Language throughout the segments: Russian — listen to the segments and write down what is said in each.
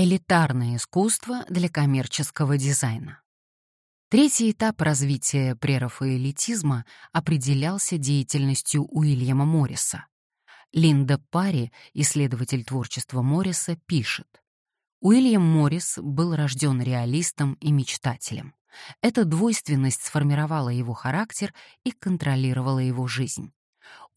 Элитарное искусство для коммерческого дизайна. Третий этап развития прерафаэлитизма определялся деятельностью Уильяма Морриса. Линда Парри, исследователь творчества Морриса, пишет. Уильям Моррис был рожден реалистом и мечтателем. Эта двойственность сформировала его характер и контролировала его жизнь.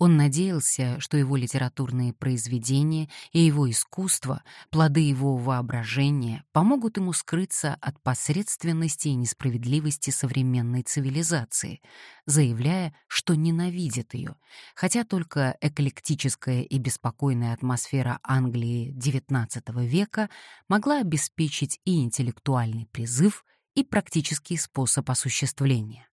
Он надеялся, что его литературные произведения и его искусство, плоды его воображения, помогут ему скрыться от посредственности и несправедливости современной цивилизации, заявляя, что ненавидит ее, хотя только эклектическая и беспокойная атмосфера Англии XIX века могла обеспечить и интеллектуальный призыв, и практический способ осуществления.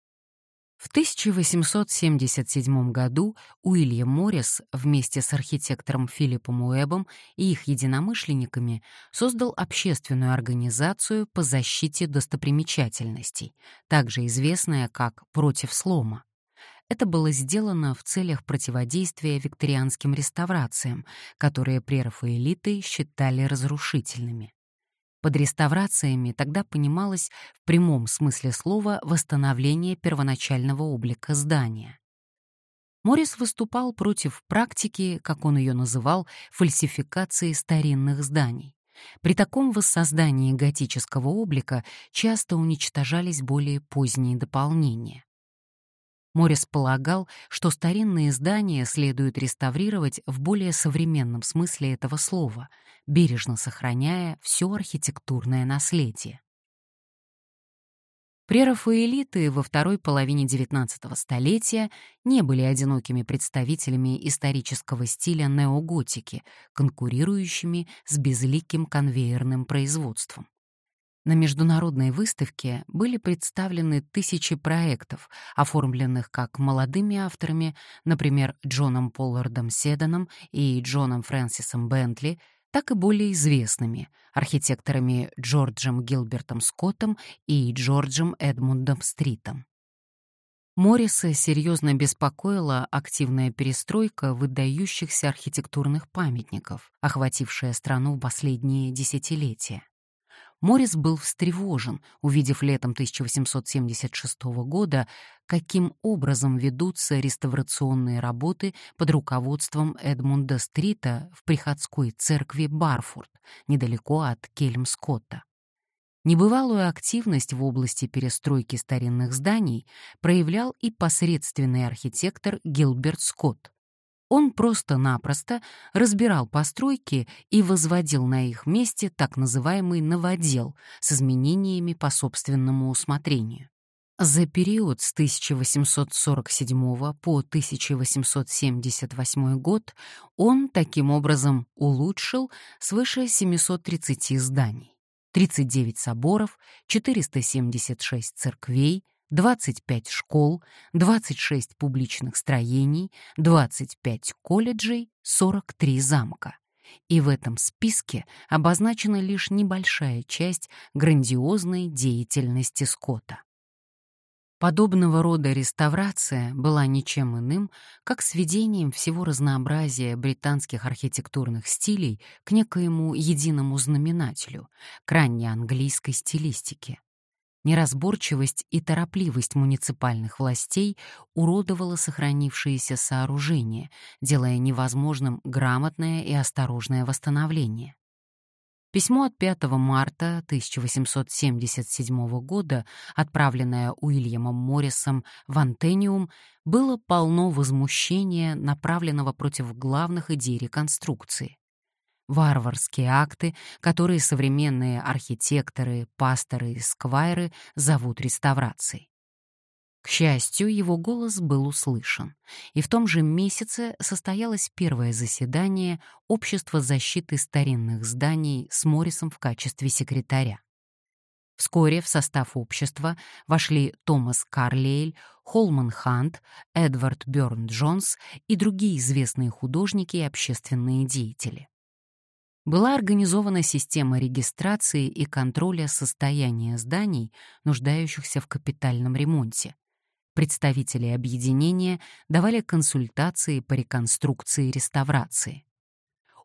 В 1877 году Уильям Моррис вместе с архитектором Филиппом Уэббом и их единомышленниками создал общественную организацию по защите достопримечательностей, также известная как «Против слома». Это было сделано в целях противодействия викторианским реставрациям, которые прерафаэлиты считали разрушительными. Под реставрациями тогда понималось в прямом смысле слова восстановление первоначального облика здания. Моррис выступал против практики, как он ее называл, фальсификации старинных зданий. При таком воссоздании готического облика часто уничтожались более поздние дополнения. Морис полагал, что старинные здания следует реставрировать в более современном смысле этого слова, бережно сохраняя все архитектурное наследие. Прерафаэлиты во второй половине XIX столетия не были одинокими представителями исторического стиля неоготики, конкурирующими с безликим конвейерным производством. На международной выставке были представлены тысячи проектов, оформленных как молодыми авторами, например, Джоном Поллардом Седаном и Джоном Фрэнсисом Бентли, так и более известными архитекторами Джорджем Гилбертом Скоттом и Джорджем Эдмундом Стритом. Морриса серьезно беспокоила активная перестройка выдающихся архитектурных памятников, охватившая страну в последние десятилетия. Морис был встревожен, увидев летом 1876 года, каким образом ведутся реставрационные работы под руководством Эдмунда Стрита в приходской церкви Барфорд, недалеко от Кельм-Скотта. Небывалую активность в области перестройки старинных зданий проявлял и посредственный архитектор Гилберт Скотт, он просто-напросто разбирал постройки и возводил на их месте так называемый новодел с изменениями по собственному усмотрению. За период с 1847 по 1878 год он таким образом улучшил свыше 730 зданий, 39 соборов, 476 церквей, 25 школ, 26 публичных строений, 25 колледжей, 43 замка. И в этом списке обозначена лишь небольшая часть грандиозной деятельности Скотта. Подобного рода реставрация была ничем иным, как сведением всего разнообразия британских архитектурных стилей к некоему единому знаменателю, к ранней английской стилистике. Неразборчивость и торопливость муниципальных властей уродовала сохранившиеся сооружения, делая невозможным грамотное и осторожное восстановление. Письмо от 5 марта 1877 года, отправленное Уильямом Моррисом в Антениум, было полно возмущения, направленного против главных идей реконструкции варварские акты, которые современные архитекторы, пасторы и сквайры зовут реставрацией. К счастью, его голос был услышан, и в том же месяце состоялось первое заседание Общества защиты старинных зданий с Моррисом в качестве секретаря. Вскоре в состав общества вошли Томас Карлейль, Холман Хант, Эдвард Бёрн Джонс и другие известные художники и общественные деятели была организована система регистрации и контроля состояния зданий, нуждающихся в капитальном ремонте. Представители объединения давали консультации по реконструкции и реставрации.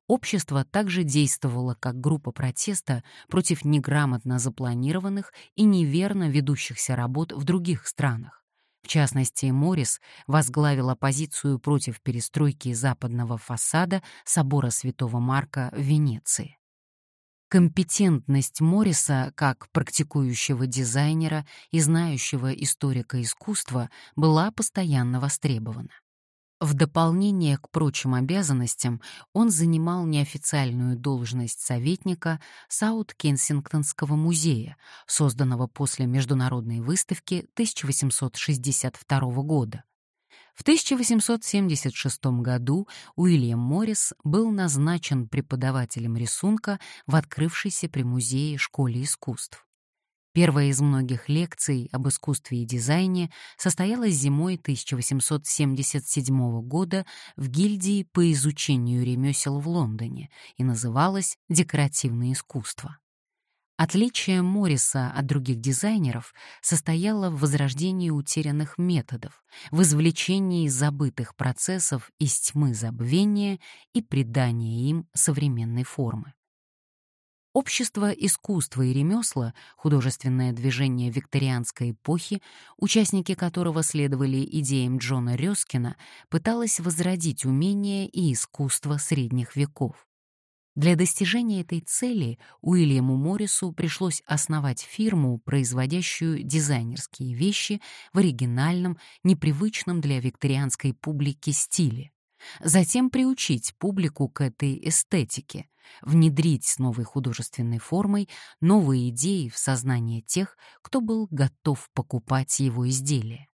Общество также действовало как группа протеста против неграмотно запланированных и неверно ведущихся работ в других странах. В частности, Морис возглавил оппозицию против перестройки западного фасада собора Святого Марка в Венеции. Компетентность Морриса как практикующего дизайнера и знающего историка искусства была постоянно востребована. В дополнение к прочим обязанностям он занимал неофициальную должность советника Саут-Кенсингтонского музея, созданного после международной выставки 1862 года. В 1876 году Уильям Моррис был назначен преподавателем рисунка в открывшейся при музее школе искусств. Первая из многих лекций об искусстве и дизайне состоялась зимой 1877 года в гильдии по изучению ремесел в Лондоне и называлась «Декоративное искусство». Отличие Морриса от других дизайнеров состояло в возрождении утерянных методов, в извлечении забытых процессов из тьмы забвения и придании им современной формы. Общество искусства и ремесла, художественное движение викторианской эпохи, участники которого следовали идеям Джона Рёскина, пыталось возродить умения и искусство средних веков. Для достижения этой цели Уильяму Моррису пришлось основать фирму, производящую дизайнерские вещи в оригинальном, непривычном для викторианской публики стиле. Затем приучить публику к этой эстетике, внедрить с новой художественной формой новые идеи в сознание тех, кто был готов покупать его изделия.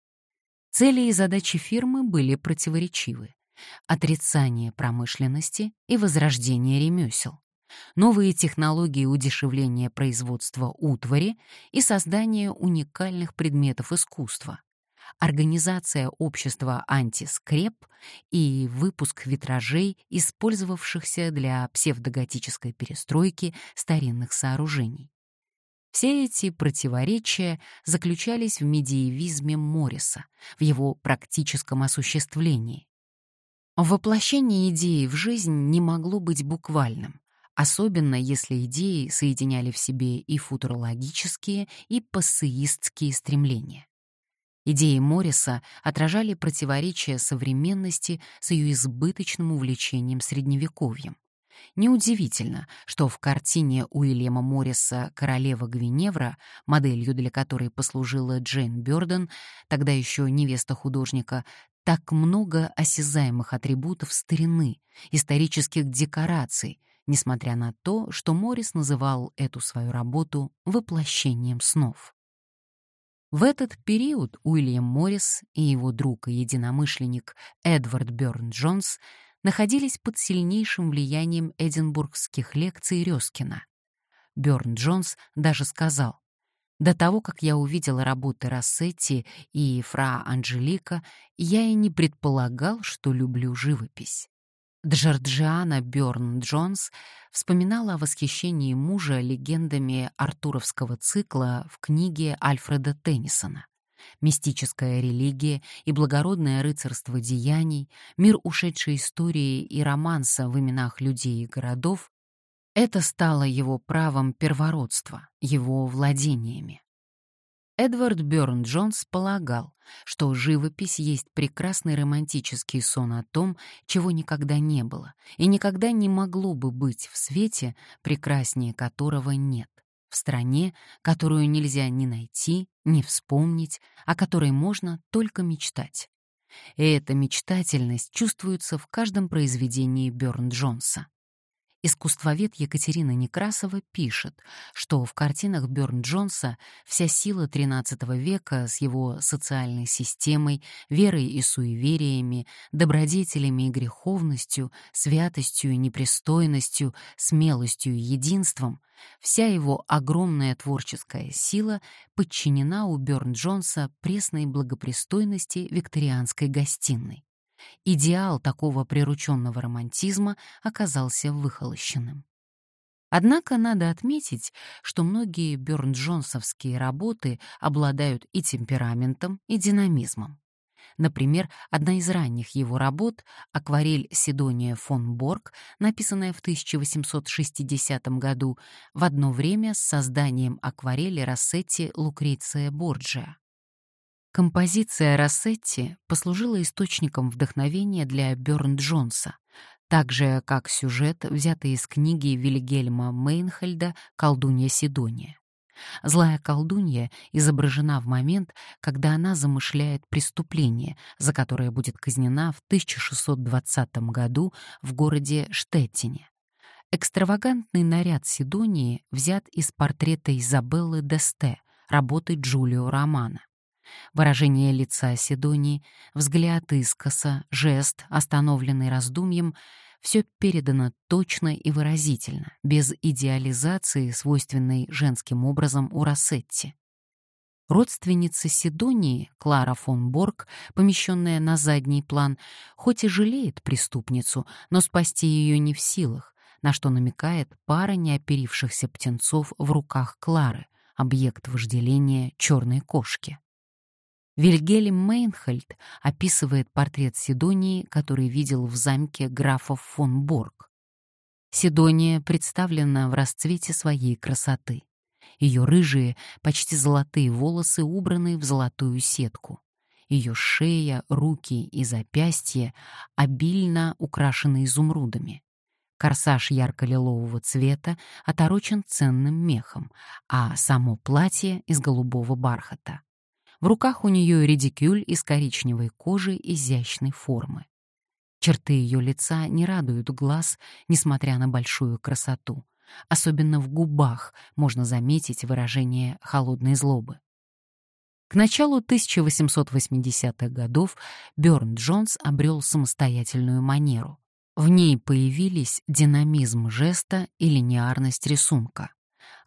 Цели и задачи фирмы были противоречивы. Отрицание промышленности и возрождение ремесел. Новые технологии удешевления производства утвари и создание уникальных предметов искусства, организация общества антискреп и выпуск витражей, использовавшихся для псевдоготической перестройки старинных сооружений. Все эти противоречия заключались в медиевизме Морриса, в его практическом осуществлении. Воплощение идеи в жизнь не могло быть буквальным, особенно если идеи соединяли в себе и футурологические, и пассеистские стремления. Идеи Морриса отражали противоречия современности с ее избыточным увлечением средневековьем. Неудивительно, что в картине Уильяма Морриса «Королева Гвиневра», моделью для которой послужила Джейн Бёрден, тогда еще невеста художника, так много осязаемых атрибутов старины, исторических декораций, несмотря на то, что Моррис называл эту свою работу воплощением снов. В этот период Уильям Моррис и его друг и единомышленник Эдвард Бёрн Джонс находились под сильнейшим влиянием эдинбургских лекций Рёскина. Бёрн Джонс даже сказал, «До того, как я увидел работы Рассетти и Фра Анжелика, я и не предполагал, что люблю живопись». Джорджиана Бёрн Джонс вспоминала о восхищении мужа легендами артуровского цикла в книге Альфреда Теннисона. Мистическая религия и благородное рыцарство деяний, мир ушедшей истории и романса в именах людей и городов — это стало его правом первородства, его владениями. Эдвард Бёрн Джонс полагал, что живопись есть прекрасный романтический сон о том, чего никогда не было и никогда не могло бы быть в свете, прекраснее которого нет, в стране, которую нельзя ни найти, ни вспомнить, о которой можно только мечтать. И эта мечтательность чувствуется в каждом произведении Бёрн Джонса. Искусствовед Екатерина Некрасова пишет, что в картинах Бёрн Джонса вся сила XIII века с его социальной системой, верой и суевериями, добродетелями и греховностью, святостью и непристойностью, смелостью и единством, вся его огромная творческая сила подчинена у Бёрн Джонса пресной благопристойности викторианской гостиной. Идеал такого прирученного романтизма оказался выхолощенным. Однако надо отметить, что многие Бёрн-Джонсовские работы обладают и темпераментом, и динамизмом. Например, одна из ранних его работ — акварель Сидония фон Борг, написанная в 1860 году, в одно время с созданием акварели Рассетти Лукреция Борджиа. Композиция Рассетти послужила источником вдохновения для Бёрн-Джонса, так же, как сюжет, взятый из книги Вильгельма Мейнхельда «Колдунья Сидония». Злая колдунья изображена в момент, когда она замышляет преступление, за которое будет казнена в 1620 году в городе Штеттине. Экстравагантный наряд Сидонии взят из портрета Изабеллы Десте, работы Джулио Романа. Выражение лица Сидонии, взгляд искоса, жест, остановленный раздумьем — все передано точно и выразительно, без идеализации, свойственной женским образом у Рассетти. Родственница Сидонии, Клара фон Борг, помещенная на задний план, хоть и жалеет преступницу, но спасти ее не в силах, на что намекает пара неоперившихся птенцов в руках Клары, объект вожделения черной кошки. Вильгельм Мейнхольд описывает портрет Сидонии, который видел в замке графов фон Борг. Сидония представлена в расцвете своей красоты. Ее рыжие, почти золотые волосы убраны в золотую сетку. Ее шея, руки и запястья обильно украшены изумрудами. Корсаж ярко-лилового цвета оторочен ценным мехом, а само платье из голубого бархата. В руках у нее редикюль из коричневой кожи изящной формы. Черты ее лица не радуют глаз, несмотря на большую красоту. Особенно в губах можно заметить выражение холодной злобы. К началу 1880-х годов Бёрн Джонс обрел самостоятельную манеру. В ней появились динамизм жеста и линеарность рисунка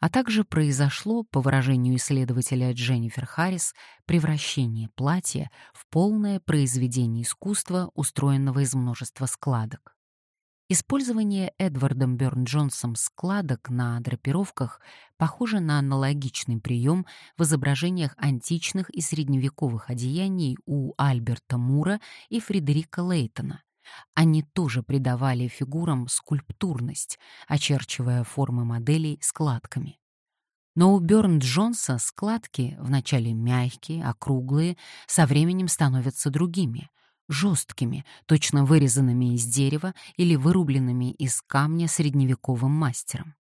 а также произошло, по выражению исследователя Дженнифер Харрис, превращение платья в полное произведение искусства, устроенного из множества складок. Использование Эдвардом Бёрн-Джонсом складок на драпировках похоже на аналогичный прием в изображениях античных и средневековых одеяний у Альберта Мура и Фредерика Лейтона, они тоже придавали фигурам скульптурность, очерчивая формы моделей складками. Но у Бёрн-Джонса складки вначале мягкие, округлые, со временем становятся другими, жесткими, точно вырезанными из дерева или вырубленными из камня средневековым мастером.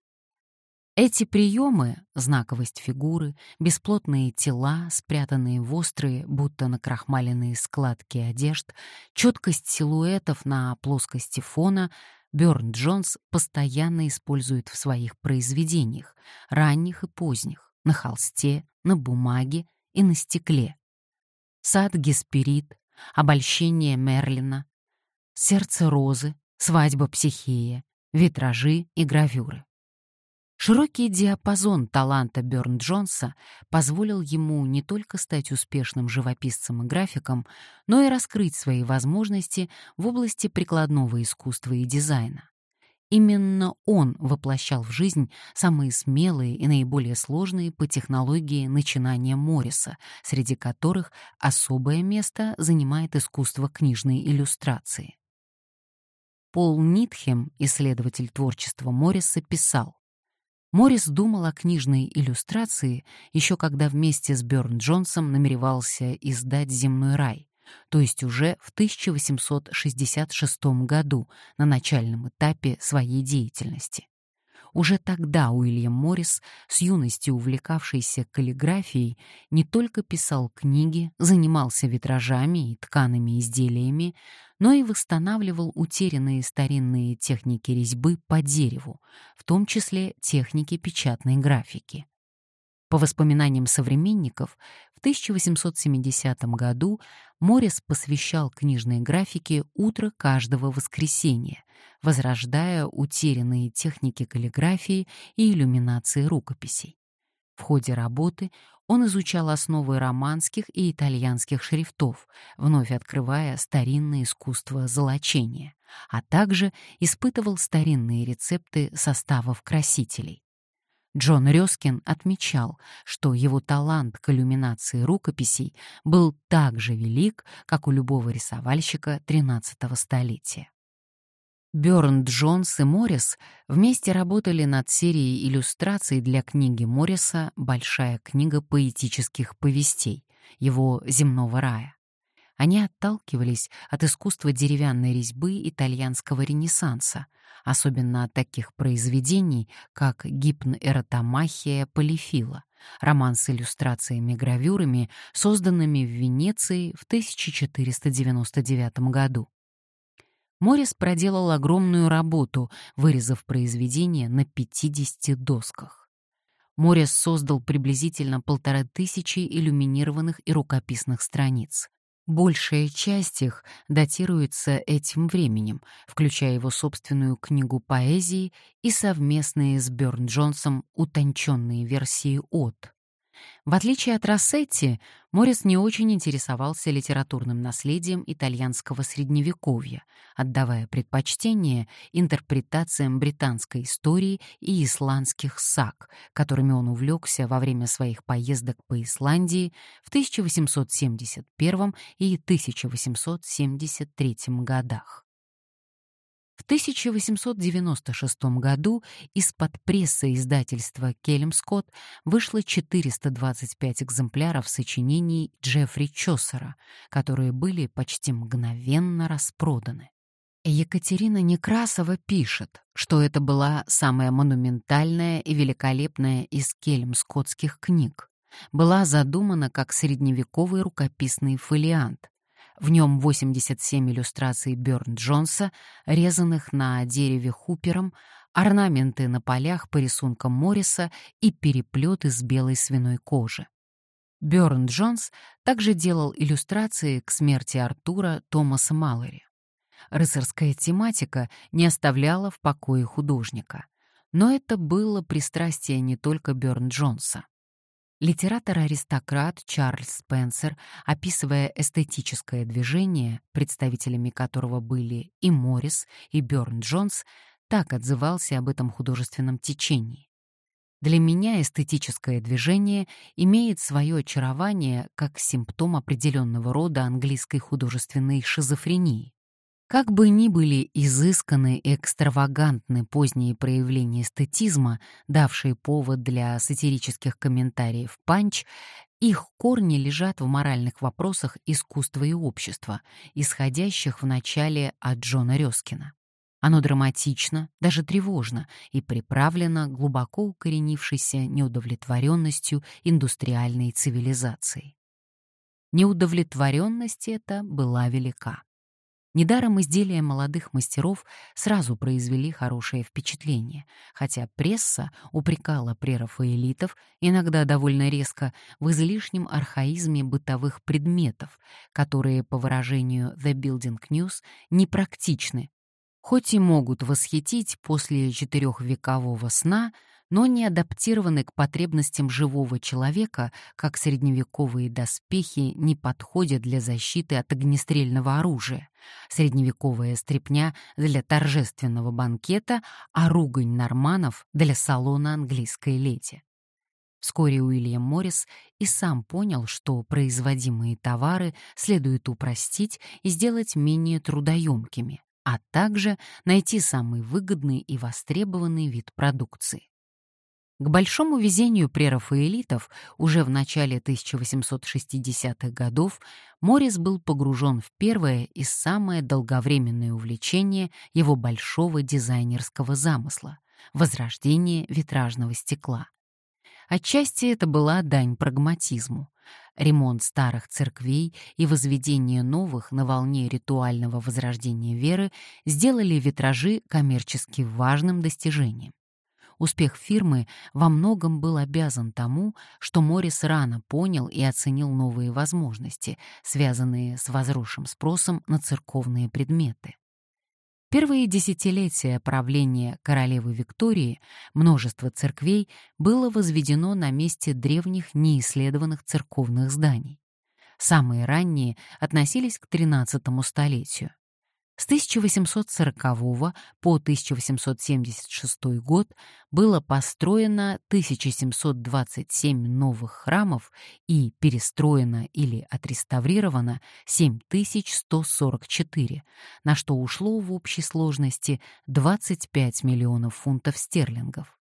Эти приемы — знаковость фигуры, бесплотные тела, спрятанные в острые, будто накрахмаленные складки одежд, четкость силуэтов на плоскости фона — Бёрн Джонс постоянно использует в своих произведениях, ранних и поздних, на холсте, на бумаге и на стекле. Сад Гесперид, обольщение Мерлина, сердце розы, свадьба Психея, витражи и гравюры. Широкий диапазон таланта Бёрн-Джонса позволил ему не только стать успешным живописцем и графиком, но и раскрыть свои возможности в области прикладного искусства и дизайна. Именно он воплощал в жизнь самые смелые и наиболее сложные по технологии начинания Морриса, среди которых особое место занимает искусство книжной иллюстрации. Пол Нитхем, исследователь творчества Морриса, писал Моррис думал о книжной иллюстрации еще когда вместе с Бёрн Джонсом намеревался издать «Земной рай», то есть уже в 1866 году на начальном этапе своей деятельности. Уже тогда Уильям Моррис, с юности увлекавшийся каллиграфией, не только писал книги, занимался витражами и ткаными изделиями, но и восстанавливал утерянные старинные техники резьбы по дереву, в том числе техники печатной графики. По воспоминаниям современников, в 1870 году Моррис посвящал книжной графике утро каждого воскресенья, возрождая утерянные техники каллиграфии и иллюминации рукописей. В ходе работы он изучал основы романских и итальянских шрифтов, вновь открывая старинное искусство золочения, а также испытывал старинные рецепты составов красителей. Джон Рёскин отмечал, что его талант к иллюминации рукописей был так же велик, как у любого рисовальщика XIII столетия. Бёрн Джонс и Моррис вместе работали над серией иллюстраций для книги Морриса «Большая книга поэтических повестей», его «Земного рая». Они отталкивались от искусства деревянной резьбы итальянского ренессанса, особенно от таких произведений, как «Гипн-эротомахия Полифила», роман с иллюстрациями-гравюрами, созданными в Венеции в 1499 году. Морис проделал огромную работу, вырезав произведение на 50 досках. Морис создал приблизительно полтора тысячи иллюминированных и рукописных страниц. Большая часть их датируется этим временем, включая его собственную книгу поэзии и совместные с Бёрн Джонсом утонченные версии от. В отличие от Рассетти, Морис не очень интересовался литературным наследием итальянского средневековья, отдавая предпочтение интерпретациям британской истории и исландских саг, которыми он увлекся во время своих поездок по Исландии в 1871 и 1873 годах. В 1896 году из-под прессы издательства Келемскот вышло 425 экземпляров сочинений Джеффри Чосера, которые были почти мгновенно распроданы. Екатерина Некрасова пишет, что это была самая монументальная и великолепная из кельмскотских книг. Была задумана как средневековый рукописный фолиант, в нем 87 иллюстраций Бёрн Джонса, резанных на дереве хупером, орнаменты на полях по рисункам Морриса и переплет из белой свиной кожи. Бёрн Джонс также делал иллюстрации к смерти Артура Томаса Маллери. Рыцарская тематика не оставляла в покое художника. Но это было пристрастие не только Бёрн Джонса. Литератор-аристократ Чарльз Спенсер, описывая эстетическое движение, представителями которого были и Моррис, и Бёрн Джонс, так отзывался об этом художественном течении. Для меня эстетическое движение имеет свое очарование как симптом определенного рода английской художественной шизофрении. Как бы ни были изысканы и экстравагантны поздние проявления эстетизма, давшие повод для сатирических комментариев «Панч», их корни лежат в моральных вопросах искусства и общества, исходящих вначале от Джона Рёскина. Оно драматично, даже тревожно и приправлено глубоко укоренившейся неудовлетворенностью индустриальной цивилизации. Неудовлетворенность эта была велика. Недаром изделия молодых мастеров сразу произвели хорошее впечатление, хотя пресса упрекала прерафаэлитов, иногда довольно резко, в излишнем архаизме бытовых предметов, которые, по выражению The Building News, непрактичны, хоть и могут восхитить после четырехвекового сна, но не адаптированы к потребностям живого человека, как средневековые доспехи не подходят для защиты от огнестрельного оружия, средневековая стрепня для торжественного банкета, а ругань норманов для салона английской леди. Вскоре Уильям Моррис и сам понял, что производимые товары следует упростить и сделать менее трудоемкими, а также найти самый выгодный и востребованный вид продукции. К большому везению прерафаэлитов уже в начале 1860-х годов Моррис был погружен в первое и самое долговременное увлечение его большого дизайнерского замысла — возрождение витражного стекла. Отчасти это была дань прагматизму. Ремонт старых церквей и возведение новых на волне ритуального возрождения веры сделали витражи коммерчески важным достижением. Успех фирмы во многом был обязан тому, что Моррис рано понял и оценил новые возможности, связанные с возросшим спросом на церковные предметы. Первые десятилетия правления королевы Виктории множество церквей было возведено на месте древних неисследованных церковных зданий. Самые ранние относились к XIII столетию. С 1840 по 1876 год было построено 1727 новых храмов и перестроено или отреставрировано 7144, на что ушло в общей сложности 25 миллионов фунтов стерлингов.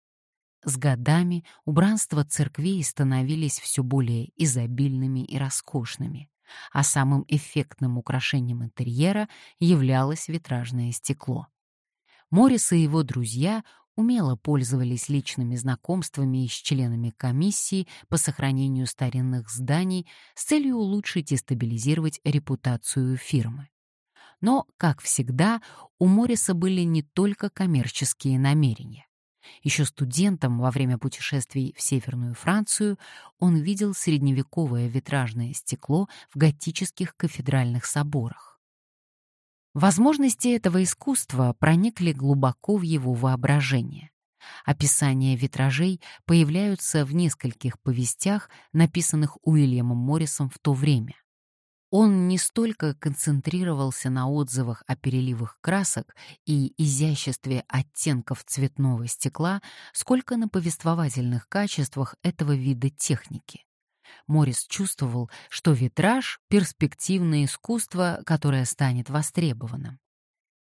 С годами убранства церквей становились все более изобильными и роскошными а самым эффектным украшением интерьера являлось витражное стекло. Моррис и его друзья умело пользовались личными знакомствами с членами комиссии по сохранению старинных зданий с целью улучшить и стабилизировать репутацию фирмы. Но, как всегда, у Морриса были не только коммерческие намерения. Еще студентом во время путешествий в Северную Францию он видел средневековое витражное стекло в готических кафедральных соборах. Возможности этого искусства проникли глубоко в его воображение. Описания витражей появляются в нескольких повестях, написанных Уильямом Моррисом в то время. Он не столько концентрировался на отзывах о переливах красок и изяществе оттенков цветного стекла, сколько на повествовательных качествах этого вида техники. Морис чувствовал, что витраж — перспективное искусство, которое станет востребованным.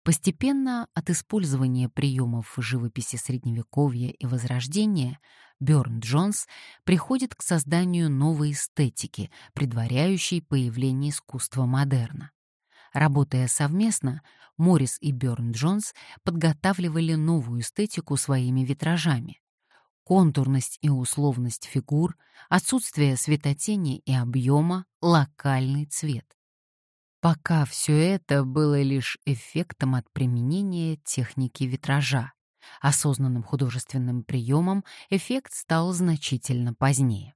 Постепенно от использования приемов живописи Средневековья и Возрождения Бёрн Джонс приходит к созданию новой эстетики, предваряющей появление искусства модерна. Работая совместно, Моррис и Бёрн Джонс подготавливали новую эстетику своими витражами. Контурность и условность фигур, отсутствие светотени и объема, локальный цвет. Пока все это было лишь эффектом от применения техники витража. Осознанным художественным приемом эффект стал значительно позднее.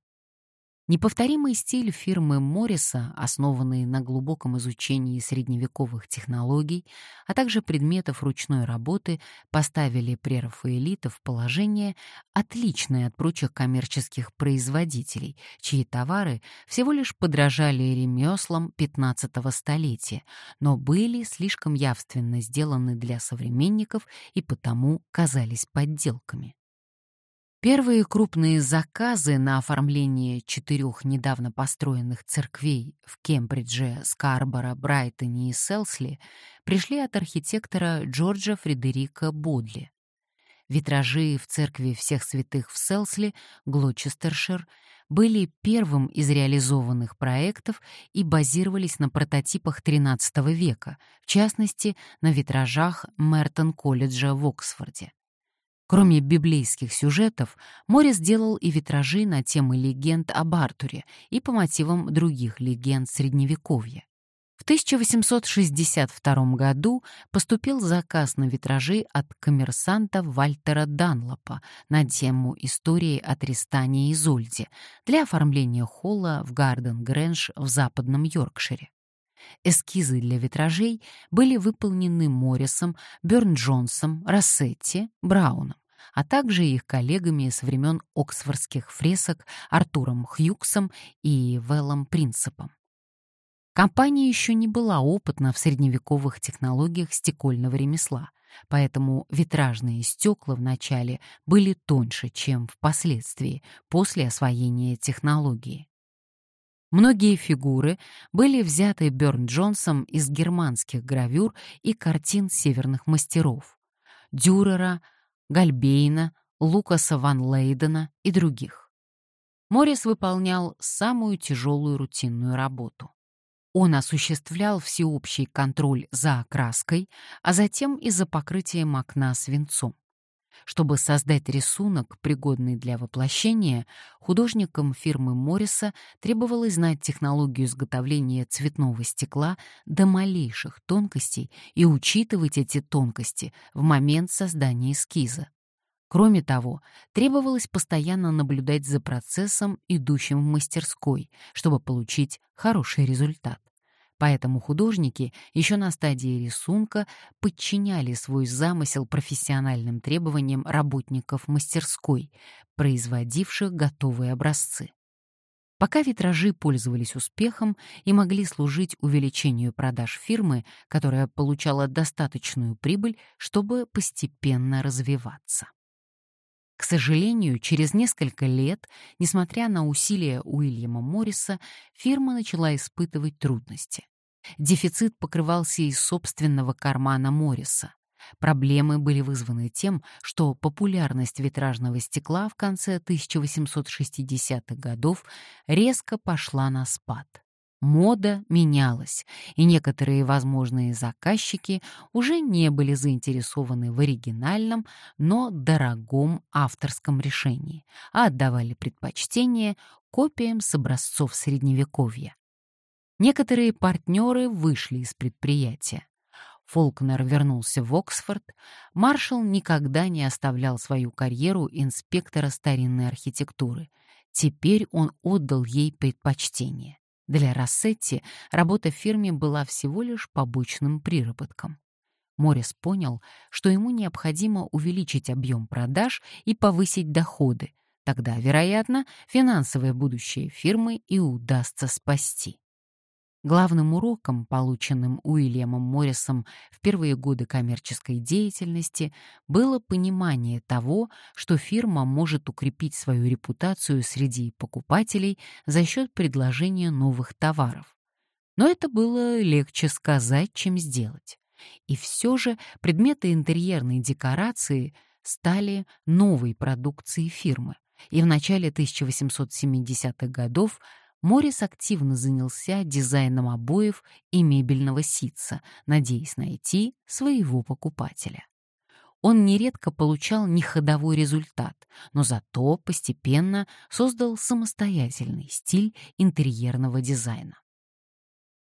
Неповторимый стиль фирмы Морриса, основанный на глубоком изучении средневековых технологий, а также предметов ручной работы, поставили прерафаэлита в положение, отличное от прочих коммерческих производителей, чьи товары всего лишь подражали ремеслам XV столетия, но были слишком явственно сделаны для современников и потому казались подделками. Первые крупные заказы на оформление четырех недавно построенных церквей в Кембридже, Скарборо, Брайтоне и Селсли пришли от архитектора Джорджа Фредерика Бодли. Витражи в церкви всех святых в Селсли, Глочестершир, были первым из реализованных проектов и базировались на прототипах XIII века, в частности, на витражах Мертон-колледжа в Оксфорде. Кроме библейских сюжетов, Морис делал и витражи на темы легенд об Артуре и по мотивам других легенд Средневековья. В 1862 году поступил заказ на витражи от коммерсанта Вальтера Данлопа на тему истории о Тристане и Изольде для оформления холла в Гарден Грэндж в западном Йоркшире. Эскизы для витражей были выполнены Моррисом, Бёрн-Джонсом, Рассетти, Брауном а также их коллегами с времен оксфордских фресок Артуром Хьюксом и Веллом Принципом. Компания еще не была опытна в средневековых технологиях стекольного ремесла, поэтому витражные стекла вначале были тоньше, чем впоследствии, после освоения технологии. Многие фигуры были взяты Бёрн Джонсом из германских гравюр и картин северных мастеров — Дюрера, Гальбейна, Лукаса ван Лейдена и других. Моррис выполнял самую тяжелую рутинную работу. Он осуществлял всеобщий контроль за окраской, а затем и за покрытием окна свинцом. Чтобы создать рисунок, пригодный для воплощения, художникам фирмы Морриса требовалось знать технологию изготовления цветного стекла до малейших тонкостей и учитывать эти тонкости в момент создания эскиза. Кроме того, требовалось постоянно наблюдать за процессом, идущим в мастерской, чтобы получить хороший результат. Поэтому художники еще на стадии рисунка подчиняли свой замысел профессиональным требованиям работников мастерской, производивших готовые образцы. Пока витражи пользовались успехом и могли служить увеличению продаж фирмы, которая получала достаточную прибыль, чтобы постепенно развиваться. К сожалению, через несколько лет, несмотря на усилия Уильяма Морриса, фирма начала испытывать трудности. Дефицит покрывался из собственного кармана Морриса. Проблемы были вызваны тем, что популярность витражного стекла в конце 1860-х годов резко пошла на спад. Мода менялась, и некоторые возможные заказчики уже не были заинтересованы в оригинальном, но дорогом авторском решении, а отдавали предпочтение копиям с образцов Средневековья. Некоторые партнеры вышли из предприятия. Фолкнер вернулся в Оксфорд, маршал никогда не оставлял свою карьеру инспектора старинной архитектуры. Теперь он отдал ей предпочтение. Для Рассетти работа в фирме была всего лишь побочным приработком. Моррис понял, что ему необходимо увеличить объем продаж и повысить доходы. Тогда, вероятно, финансовое будущее фирмы и удастся спасти. Главным уроком, полученным Уильямом Моррисом в первые годы коммерческой деятельности, было понимание того, что фирма может укрепить свою репутацию среди покупателей за счет предложения новых товаров. Но это было легче сказать, чем сделать. И все же предметы интерьерной декорации стали новой продукцией фирмы, и в начале 1870-х годов Моррис активно занялся дизайном обоев и мебельного ситца, надеясь найти своего покупателя. Он нередко получал неходовой результат, но зато постепенно создал самостоятельный стиль интерьерного дизайна.